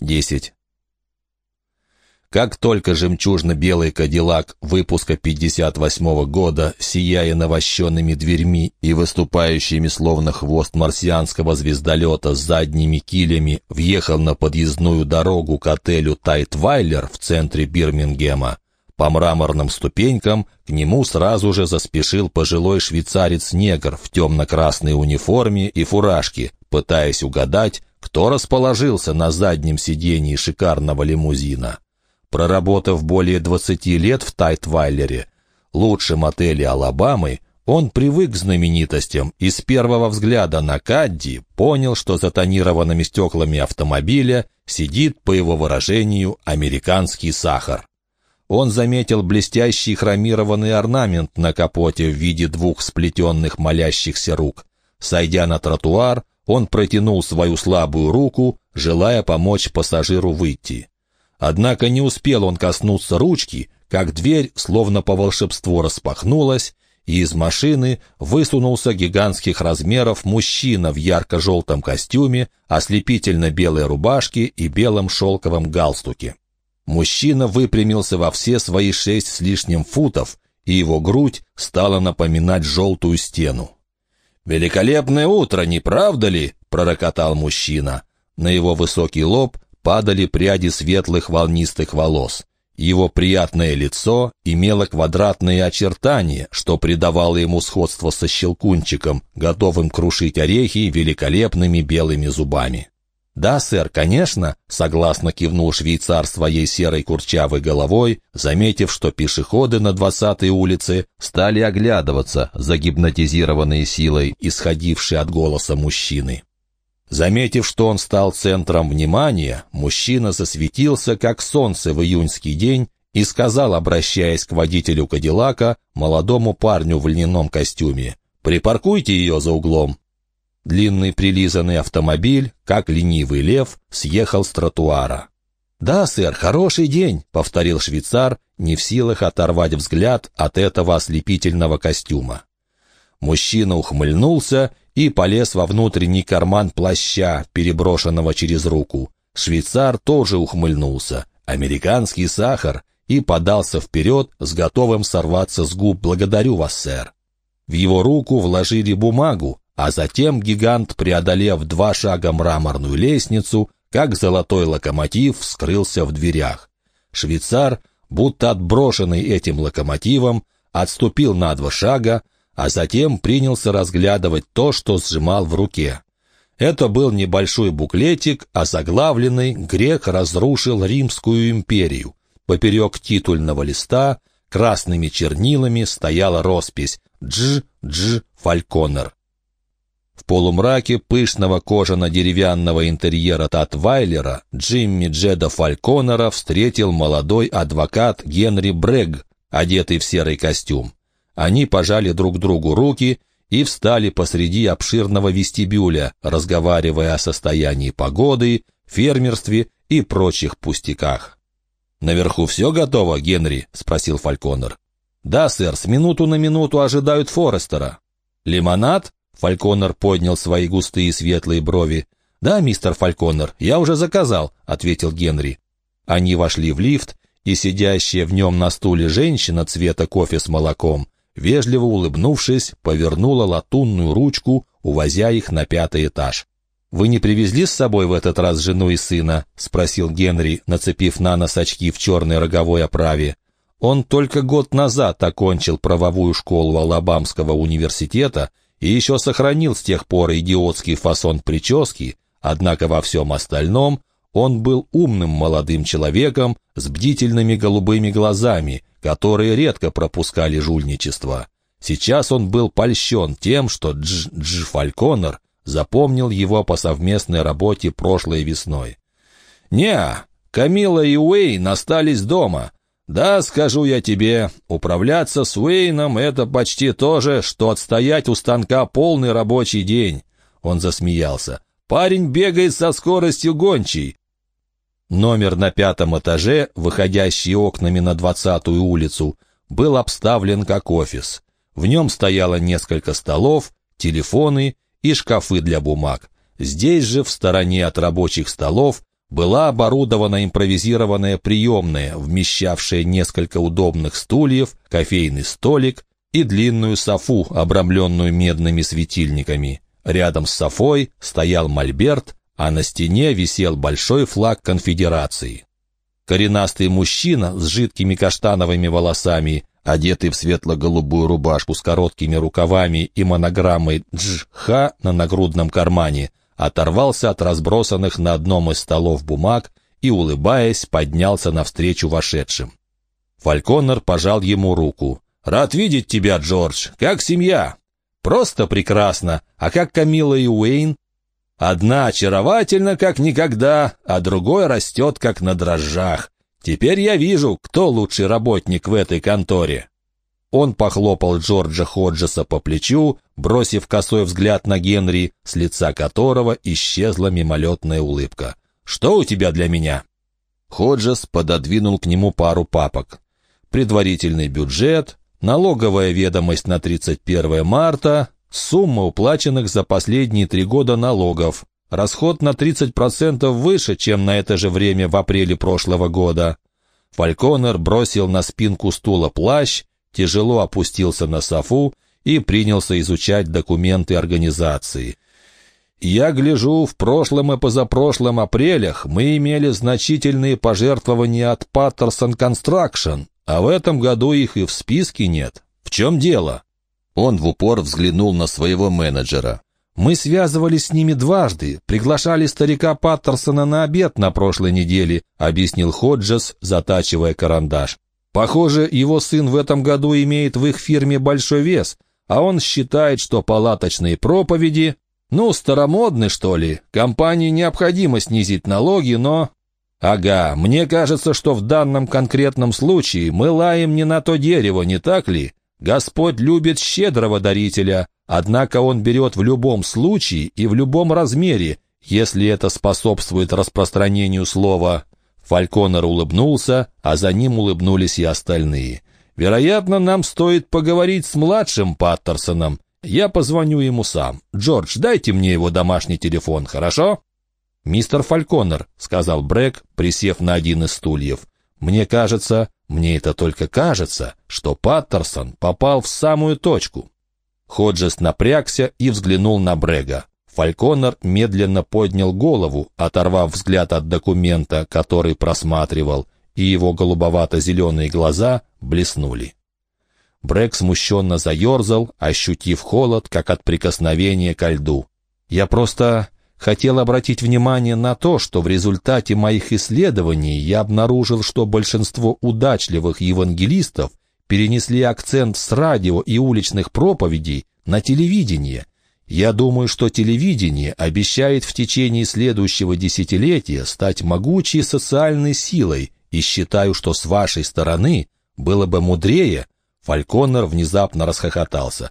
10. Как только жемчужно-белый кадиллак выпуска 58 года, сияя навощенными дверьми и выступающими словно хвост марсианского звездолета с задними килями, въехал на подъездную дорогу к отелю Тайтвайлер в центре Бирмингема, по мраморным ступенькам к нему сразу же заспешил пожилой швейцарец-негр в темно-красной униформе и фуражке, пытаясь угадать, кто расположился на заднем сидении шикарного лимузина. Проработав более 20 лет в Тайтвайлере, лучшем отеле Алабамы, он привык к знаменитостям и с первого взгляда на Кадди понял, что за тонированными стеклами автомобиля сидит, по его выражению, американский сахар. Он заметил блестящий хромированный орнамент на капоте в виде двух сплетенных молящихся рук. Сойдя на тротуар, он протянул свою слабую руку, желая помочь пассажиру выйти. Однако не успел он коснуться ручки, как дверь, словно по волшебству, распахнулась, и из машины высунулся гигантских размеров мужчина в ярко-желтом костюме, ослепительно-белой рубашке и белом шелковом галстуке. Мужчина выпрямился во все свои шесть с лишним футов, и его грудь стала напоминать желтую стену. «Великолепное утро, не правда ли?» — пророкотал мужчина. На его высокий лоб падали пряди светлых волнистых волос. Его приятное лицо имело квадратные очертания, что придавало ему сходство со щелкунчиком, готовым крушить орехи великолепными белыми зубами. «Да, сэр, конечно», — согласно кивнул швейцар своей серой курчавой головой, заметив, что пешеходы на двадцатой улице стали оглядываться, загипнотизированные силой, исходившей от голоса мужчины. Заметив, что он стал центром внимания, мужчина засветился, как солнце в июньский день, и сказал, обращаясь к водителю Кадиллака, молодому парню в льняном костюме, «Припаркуйте ее за углом». Длинный прилизанный автомобиль, как ленивый лев, съехал с тротуара. «Да, сэр, хороший день», — повторил швейцар, не в силах оторвать взгляд от этого ослепительного костюма. Мужчина ухмыльнулся и полез во внутренний карман плаща, переброшенного через руку. Швейцар тоже ухмыльнулся. Американский сахар и подался вперед с готовым сорваться с губ «Благодарю вас, сэр». В его руку вложили бумагу, а затем гигант, преодолев два шага мраморную лестницу, как золотой локомотив, скрылся в дверях. Швейцар, будто отброшенный этим локомотивом, отступил на два шага, а затем принялся разглядывать то, что сжимал в руке. Это был небольшой буклетик, озаглавленный «Грек разрушил Римскую империю». Поперек титульного листа красными чернилами стояла роспись «Дж. Дж. Фальконер». В полумраке пышного кожано-деревянного интерьера Татвайлера Джимми Джеда Фальконера встретил молодой адвокат Генри Брегг, одетый в серый костюм. Они пожали друг другу руки и встали посреди обширного вестибюля, разговаривая о состоянии погоды, фермерстве и прочих пустяках. «Наверху все готово, Генри?» — спросил Фальконер. «Да, сэр, с минуту на минуту ожидают Форестера». «Лимонад?» Фальконер поднял свои густые светлые брови. «Да, мистер Фальконер, я уже заказал», — ответил Генри. Они вошли в лифт, и сидящая в нем на стуле женщина цвета кофе с молоком, вежливо улыбнувшись, повернула латунную ручку, увозя их на пятый этаж. «Вы не привезли с собой в этот раз жену и сына?» — спросил Генри, нацепив на нос очки в черной роговой оправе. Он только год назад окончил правовую школу Алабамского университета и еще сохранил с тех пор идиотский фасон прически, однако во всем остальном он был умным молодым человеком с бдительными голубыми глазами, которые редко пропускали жульничество. Сейчас он был польщен тем, что Дж. Дж. Фальконер запомнил его по совместной работе прошлой весной. «Не, Камила и Уэйн остались дома. Да, скажу я тебе, управляться с Уэйном — это почти то же, что отстоять у станка полный рабочий день». Он засмеялся. «Парень бегает со скоростью гончей». Номер на пятом этаже, выходящий окнами на двадцатую улицу, был обставлен как офис. В нем стояло несколько столов, телефоны и шкафы для бумаг. Здесь же, в стороне от рабочих столов, была оборудована импровизированная приемная, вмещавшая несколько удобных стульев, кофейный столик и длинную софу, обрамленную медными светильниками. Рядом с софой стоял мольберт, а на стене висел большой флаг конфедерации. Коренастый мужчина с жидкими каштановыми волосами, одетый в светло-голубую рубашку с короткими рукавами и монограммой «Дж.Х» на нагрудном кармане, оторвался от разбросанных на одном из столов бумаг и, улыбаясь, поднялся навстречу вошедшим. Фальконер пожал ему руку. «Рад видеть тебя, Джордж. Как семья?» «Просто прекрасно. А как Камила и Уэйн?» «Одна очаровательна, как никогда, а другой растет, как на дрожжах. Теперь я вижу, кто лучший работник в этой конторе». Он похлопал Джорджа Ходжеса по плечу, бросив косой взгляд на Генри, с лица которого исчезла мимолетная улыбка. «Что у тебя для меня?» Ходжес пододвинул к нему пару папок. Предварительный бюджет, налоговая ведомость на 31 марта, сумма уплаченных за последние три года налогов, расход на 30% выше, чем на это же время в апреле прошлого года. Фальконер бросил на спинку стула плащ, тяжело опустился на софу и принялся изучать документы организации. «Я гляжу, в прошлом и позапрошлом апрелях мы имели значительные пожертвования от Patterson Construction, а в этом году их и в списке нет. В чем дело?» Он в упор взглянул на своего менеджера. «Мы связывались с ними дважды, приглашали старика Паттерсона на обед на прошлой неделе», объяснил Ходжес, затачивая карандаш. Похоже, его сын в этом году имеет в их фирме большой вес, а он считает, что палаточные проповеди, ну, старомодны, что ли. Компании необходимо снизить налоги, но... Ага, мне кажется, что в данном конкретном случае мы лаем не на то дерево, не так ли? Господь любит щедрого дарителя, однако он берет в любом случае и в любом размере, если это способствует распространению слова Фальконер улыбнулся, а за ним улыбнулись и остальные. «Вероятно, нам стоит поговорить с младшим Паттерсоном. Я позвоню ему сам. Джордж, дайте мне его домашний телефон, хорошо?» «Мистер Фальконер», — сказал Брэк, присев на один из стульев. «Мне кажется, мне это только кажется, что Паттерсон попал в самую точку». Ходжес напрягся и взглянул на Брега. Фальконер медленно поднял голову, оторвав взгляд от документа, который просматривал, и его голубовато-зеленые глаза блеснули. Брэк смущенно заерзал, ощутив холод, как от прикосновения ко льду. «Я просто хотел обратить внимание на то, что в результате моих исследований я обнаружил, что большинство удачливых евангелистов перенесли акцент с радио и уличных проповедей на телевидение – я думаю, что телевидение обещает в течение следующего десятилетия стать могучей социальной силой, и считаю, что с вашей стороны было бы мудрее. Фальконер внезапно расхохотался.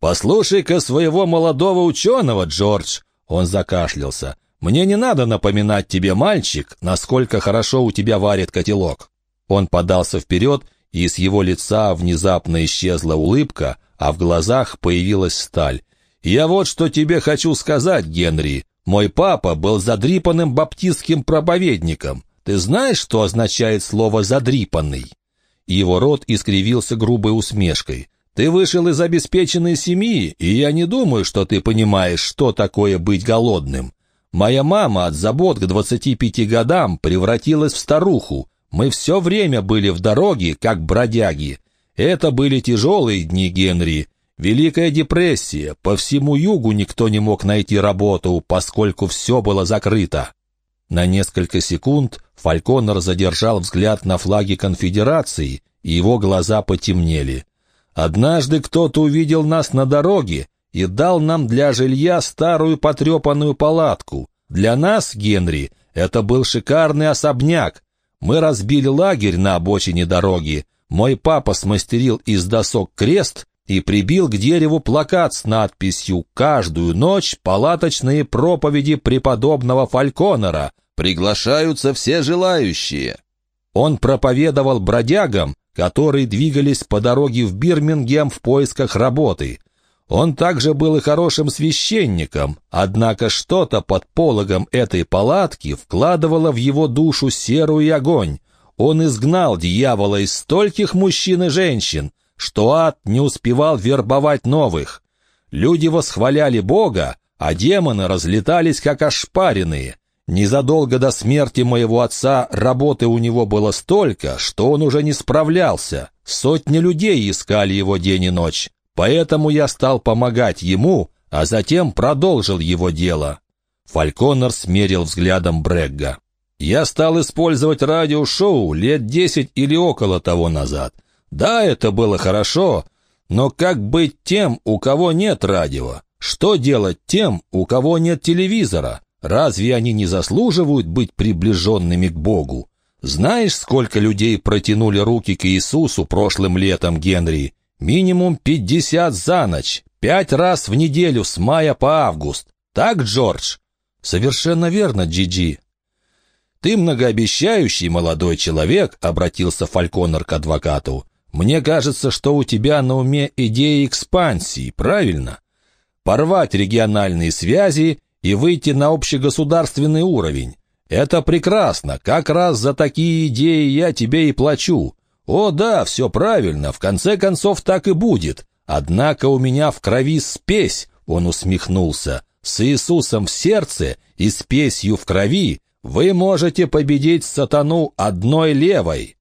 «Послушай-ка своего молодого ученого, Джордж!» Он закашлялся. «Мне не надо напоминать тебе, мальчик, насколько хорошо у тебя варит котелок». Он подался вперед, и с его лица внезапно исчезла улыбка, а в глазах появилась сталь. «Я вот что тебе хочу сказать, Генри. Мой папа был задрипанным баптистским проповедником. Ты знаешь, что означает слово «задрипанный»?» Его рот искривился грубой усмешкой. «Ты вышел из обеспеченной семьи, и я не думаю, что ты понимаешь, что такое быть голодным. Моя мама от забот к 25 годам превратилась в старуху. Мы все время были в дороге, как бродяги. Это были тяжелые дни, Генри, Великая депрессия. По всему югу никто не мог найти работу, поскольку все было закрыто. На несколько секунд Фальконер задержал взгляд на флаге конфедерации, и его глаза потемнели. «Однажды кто-то увидел нас на дороге и дал нам для жилья старую потрепанную палатку. Для нас, Генри, это был шикарный особняк. Мы разбили лагерь на обочине дороги. Мой папа смастерил из досок крест и прибил к дереву плакат с надписью «Каждую ночь палаточные проповеди преподобного Фальконера. Приглашаются все желающие». Он проповедовал бродягам, которые двигались по дороге в Бирмингем в поисках работы. Он также был и хорошим священником, однако что-то под пологом этой палатки вкладывало в его душу серу огонь. Он изгнал дьявола из стольких мужчин и женщин, что ад не успевал вербовать новых. Люди восхваляли Бога, а демоны разлетались как ошпаренные. Незадолго до смерти моего отца работы у него было столько, что он уже не справлялся. Сотни людей искали его день и ночь. Поэтому я стал помогать ему, а затем продолжил его дело. Фальконер смерил взглядом Брегга. Я стал использовать радиошоу лет десять или около того назад. Да, это было хорошо, но как быть тем, у кого нет радио? Что делать тем, у кого нет телевизора? Разве они не заслуживают быть приближенными к Богу? Знаешь, сколько людей протянули руки к Иисусу прошлым летом, Генри? Минимум пятьдесят за ночь, пять раз в неделю с мая по август. Так, Джордж? Совершенно верно, Джиджи. Ты многообещающий молодой человек, обратился Фальконер к адвокату. Мне кажется, что у тебя на уме идея экспансии, правильно? Порвать региональные связи и выйти на общегосударственный уровень. Это прекрасно, как раз за такие идеи я тебе и плачу. О да, все правильно, в конце концов так и будет. Однако у меня в крови спесь, он усмехнулся. С Иисусом в сердце и спесью в крови вы можете победить сатану одной левой.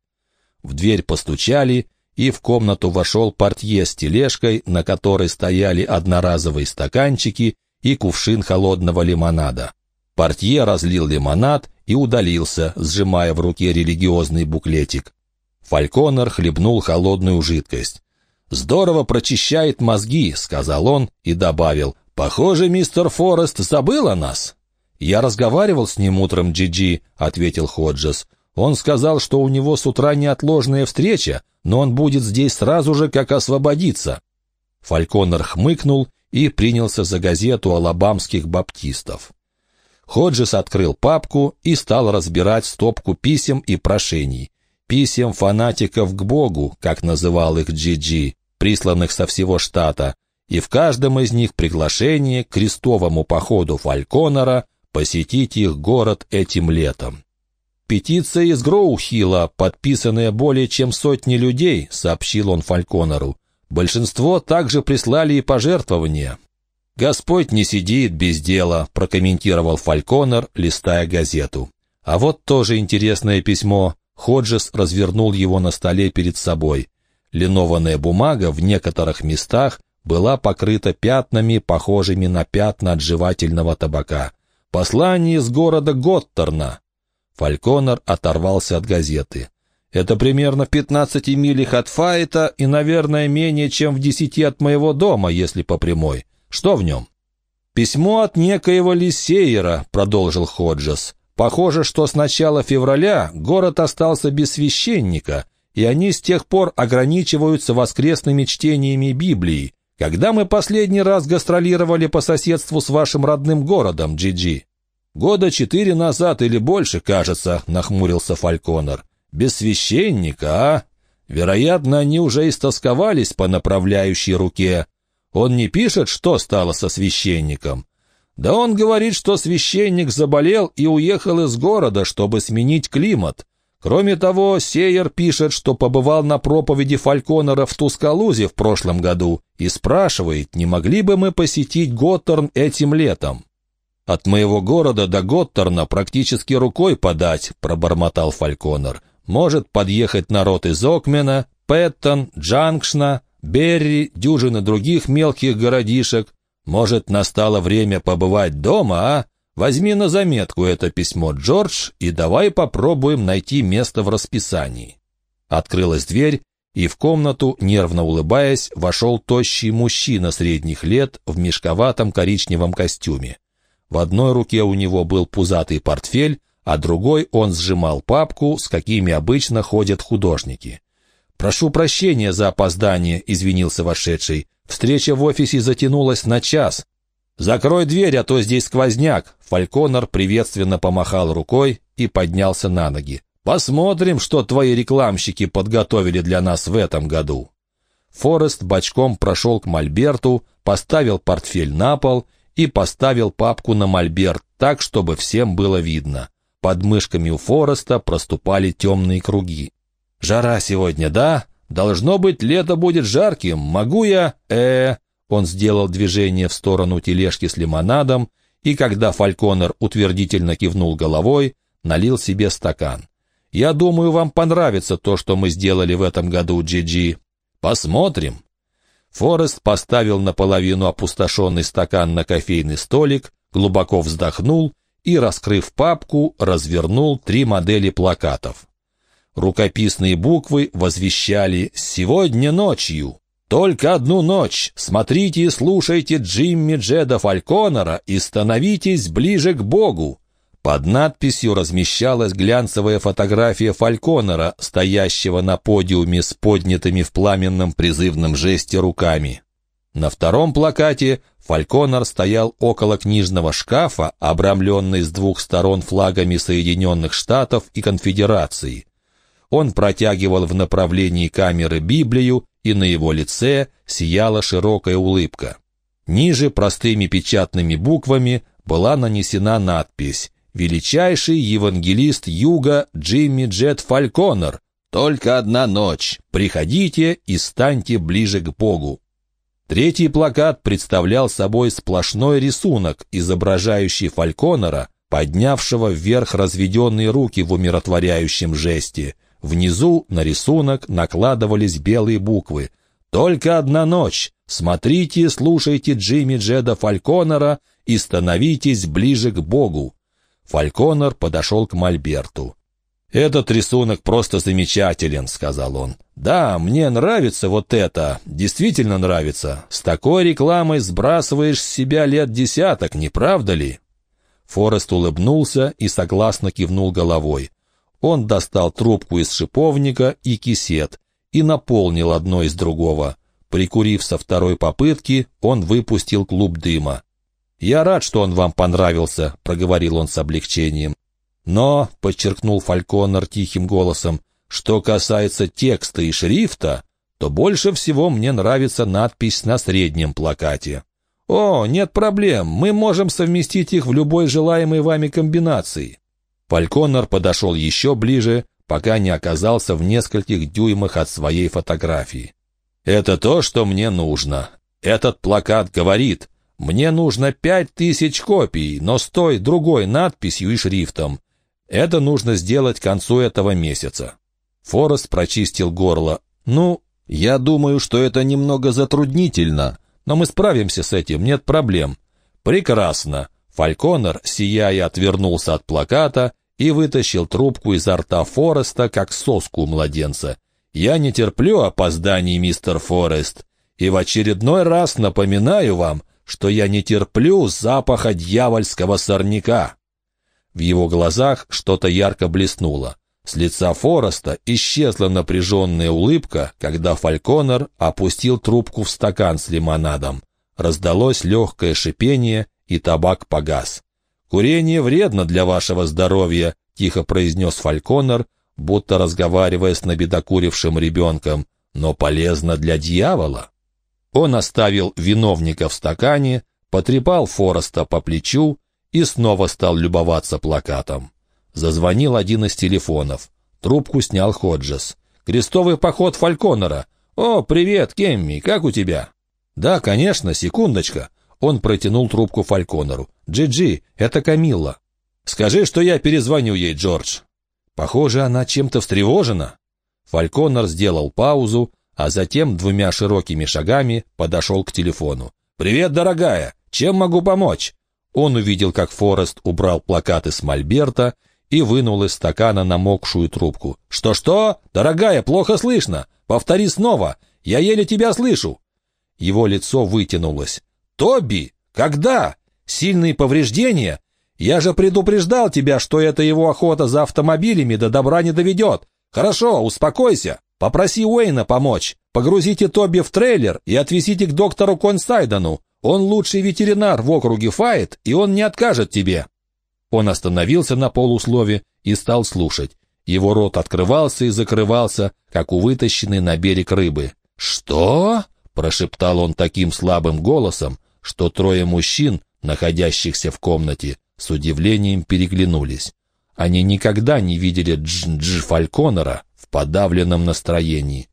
В дверь постучали, и в комнату вошел портье с тележкой, на которой стояли одноразовые стаканчики и кувшин холодного лимонада. Портье разлил лимонад и удалился, сжимая в руке религиозный буклетик. Фальконер хлебнул холодную жидкость. «Здорово прочищает мозги», — сказал он и добавил. «Похоже, мистер Форест забыл о нас». «Я разговаривал с ним утром, Джиджи», -Джи, — ответил Ходжес. «Он сказал, что у него с утра неотложная встреча, но он будет здесь сразу же, как освободится». Фальконер хмыкнул и принялся за газету алабамских баптистов. Ходжес открыл папку и стал разбирать стопку писем и прошений. Писем фанатиков к Богу, как называл их Джиджи, присланных со всего штата, и в каждом из них приглашение к крестовому походу Фальконера посетить их город этим летом. «Петиция из Гроухила, подписанная более чем сотни людей», — сообщил он Фальконеру. «Большинство также прислали и пожертвования». «Господь не сидит без дела», — прокомментировал Фальконер, листая газету. «А вот тоже интересное письмо». Ходжес развернул его на столе перед собой. Линованная бумага в некоторых местах была покрыта пятнами, похожими на пятна от жевательного табака. «Послание из города Готтерна», Фальконер оторвался от газеты. «Это примерно в пятнадцати милях от Файта и, наверное, менее чем в десяти от моего дома, если по прямой. Что в нем?» «Письмо от некоего Лисейера», — продолжил Ходжес. «Похоже, что с начала февраля город остался без священника, и они с тех пор ограничиваются воскресными чтениями Библии. Когда мы последний раз гастролировали по соседству с вашим родным городом, Джиджи?» «Года четыре назад или больше, кажется», — нахмурился Фальконер. «Без священника, а? Вероятно, они уже истосковались по направляющей руке. Он не пишет, что стало со священником. Да он говорит, что священник заболел и уехал из города, чтобы сменить климат. Кроме того, Сейер пишет, что побывал на проповеди Фальконера в Тускалузе в прошлом году и спрашивает, не могли бы мы посетить Готтерн этим летом. «От моего города до Готтерна практически рукой подать», — пробормотал Фальконер. «Может подъехать народ из Окмена, Пэттон, Джанкшна, Берри, дюжины других мелких городишек. Может, настало время побывать дома, а? Возьми на заметку это письмо, Джордж, и давай попробуем найти место в расписании». Открылась дверь, и в комнату, нервно улыбаясь, вошел тощий мужчина средних лет в мешковатом коричневом костюме. В одной руке у него был пузатый портфель, а другой он сжимал папку, с какими обычно ходят художники. «Прошу прощения за опоздание», — извинился вошедший. «Встреча в офисе затянулась на час». «Закрой дверь, а то здесь сквозняк!» Фальконор приветственно помахал рукой и поднялся на ноги. «Посмотрим, что твои рекламщики подготовили для нас в этом году». Форест бочком прошел к Мольберту, поставил портфель на пол и поставил папку на мольберт так, чтобы всем было видно. Под мышками у Фореста проступали темные круги. «Жара сегодня, да? Должно быть, лето будет жарким. Могу я...» э Он сделал движение в сторону тележки с лимонадом, и когда Фальконер утвердительно кивнул головой, налил себе стакан. «Я думаю, вам понравится то, что мы сделали в этом году, Джи-Джи. Посмотрим». Форест поставил наполовину опустошенный стакан на кофейный столик, глубоко вздохнул и, раскрыв папку, развернул три модели плакатов. Рукописные буквы возвещали «Сегодня ночью». Только одну ночь. Смотрите и слушайте Джимми Джеда Фальконера и становитесь ближе к Богу. Под надписью размещалась глянцевая фотография Фальконера, стоящего на подиуме с поднятыми в пламенном призывном жесте руками. На втором плакате Фальконер стоял около книжного шкафа, обрамленный с двух сторон флагами Соединенных Штатов и Конфедерации. Он протягивал в направлении камеры Библию, и на его лице сияла широкая улыбка. Ниже простыми печатными буквами была нанесена надпись величайший евангелист Юга Джимми Джет Фальконер. Только одна ночь. Приходите и станьте ближе к Богу. Третий плакат представлял собой сплошной рисунок, изображающий Фальконера, поднявшего вверх разведенные руки в умиротворяющем жесте. Внизу на рисунок накладывались белые буквы. «Только одна ночь. Смотрите, слушайте Джимми Джеда Фальконера и становитесь ближе к Богу. Фальконер подошел к Мольберту. «Этот рисунок просто замечателен», — сказал он. «Да, мне нравится вот это, действительно нравится. С такой рекламой сбрасываешь с себя лет десяток, не правда ли?» Форест улыбнулся и согласно кивнул головой. Он достал трубку из шиповника и кисет и наполнил одно из другого. Прикурив со второй попытки, он выпустил клуб дыма. «Я рад, что он вам понравился», — проговорил он с облегчением. «Но», — подчеркнул Фальконер тихим голосом, «что касается текста и шрифта, то больше всего мне нравится надпись на среднем плакате». «О, нет проблем, мы можем совместить их в любой желаемой вами комбинации». Фальконер подошел еще ближе, пока не оказался в нескольких дюймах от своей фотографии. «Это то, что мне нужно. Этот плакат говорит, мне нужно пять тысяч копий, но с той другой надписью и шрифтом. Это нужно сделать к концу этого месяца». Форест прочистил горло. «Ну, я думаю, что это немного затруднительно, но мы справимся с этим, нет проблем». «Прекрасно». Фальконер, сияя, отвернулся от плаката и вытащил трубку изо рта Фореста, как соску у младенца. «Я не терплю опозданий, мистер Форест, и в очередной раз напоминаю вам, что я не терплю запаха дьявольского сорняка». В его глазах что-то ярко блеснуло. С лица Фореста исчезла напряженная улыбка, когда Фальконер опустил трубку в стакан с лимонадом. Раздалось легкое шипение, и табак погас. «Курение вредно для вашего здоровья», — тихо произнес Фальконер, будто разговаривая с набедокурившим ребенком, «но полезно для дьявола». Он оставил виновника в стакане, потрепал Фореста по плечу и снова стал любоваться плакатом. Зазвонил один из телефонов. Трубку снял Ходжес. «Крестовый поход Фальконера. О, привет, Кемми, как у тебя?» «Да, конечно, секундочка». Он протянул трубку Фальконеру. «Джи-Джи, это Камилла. Скажи, что я перезвоню ей, Джордж». Похоже, она чем-то встревожена. Фальконер сделал паузу, а затем двумя широкими шагами подошел к телефону. «Привет, дорогая! Чем могу помочь?» Он увидел, как Форест убрал плакаты с мольберта и вынул из стакана намокшую трубку. «Что-что? Дорогая, плохо слышно! Повтори снова! Я еле тебя слышу!» Его лицо вытянулось. «Тоби! Когда? Сильные повреждения? Я же предупреждал тебя, что это его охота за автомобилями до добра не доведет. Хорошо, успокойся!» Попроси Уэйна помочь. Погрузите Тоби в трейлер и отвезите к доктору Консайдену. Он лучший ветеринар в округе Файт, и он не откажет тебе». Он остановился на полуслове и стал слушать. Его рот открывался и закрывался, как у вытащенной на берег рыбы. «Что?» — прошептал он таким слабым голосом, что трое мужчин, находящихся в комнате, с удивлением переглянулись. Они никогда не видели Дж-Дж Фальконера в подавленном настроении.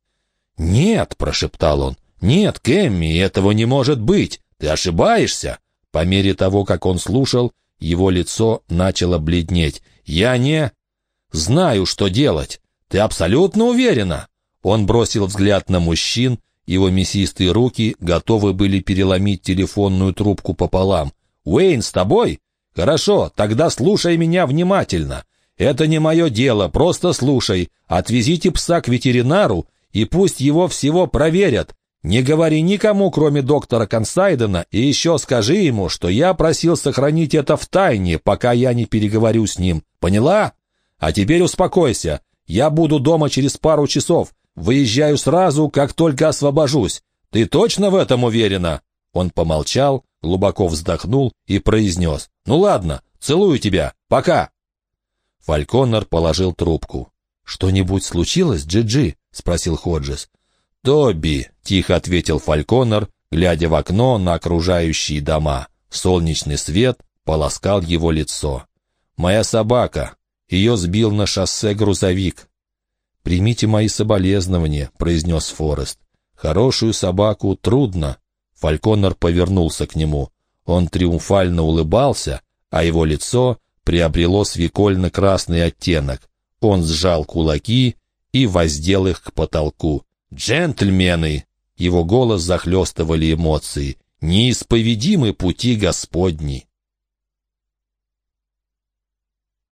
«Нет», — прошептал он, — «нет, Кэмми, этого не может быть. Ты ошибаешься». По мере того, как он слушал, его лицо начало бледнеть. «Я не...» «Знаю, что делать. Ты абсолютно уверена?» Он бросил взгляд на мужчин, его мясистые руки готовы были переломить телефонную трубку пополам. «Уэйн, с тобой? Хорошо, тогда слушай меня внимательно. Это не мое дело, просто слушай. Отвезите пса к ветеринару, и пусть его всего проверят. Не говори никому, кроме доктора Консайдена, и еще скажи ему, что я просил сохранить это в тайне, пока я не переговорю с ним. Поняла? А теперь успокойся. Я буду дома через пару часов. Выезжаю сразу, как только освобожусь. Ты точно в этом уверена?» Он помолчал, глубоко вздохнул и произнес. «Ну ладно, целую тебя. Пока!» Фальконнер положил трубку. «Что-нибудь случилось, Джиджи?» -Джи — спросил Ходжес. «Тоби», — тихо ответил Фальконнер, глядя в окно на окружающие дома. Солнечный свет полоскал его лицо. «Моя собака. Ее сбил на шоссе грузовик». «Примите мои соболезнования», — произнес Форест. «Хорошую собаку трудно». Фальконнер повернулся к нему. Он триумфально улыбался, а его лицо приобрело свекольно-красный оттенок. Он сжал кулаки и воздел их к потолку. «Джентльмены!» Его голос захлестывали эмоции. «Неисповедимы пути Господни!»